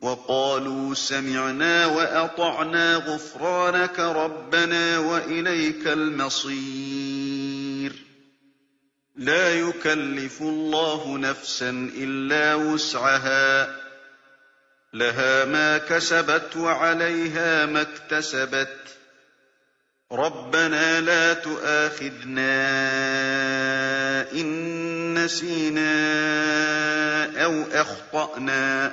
وَقَالُوا سَمِعْنَا وَأَطَعْنَا غُفْرَانَكَ رَبَّنَا وَإِلَيْكَ الْمَصِيرُ. لَا يُكَلِّفُ اللَّهُ نَفْسًا إِلَّا وُسْعَهَا ۚ. لَهَا مَا كَسَبَتْ وَعَلَيْهَا مَا اكْتَسَبَتْ ۗ. رَبَّنَا لَا تُؤَاخِذْنَا إِن نَّسِينَا أَوْ أَخْطَأْنَا ۚ.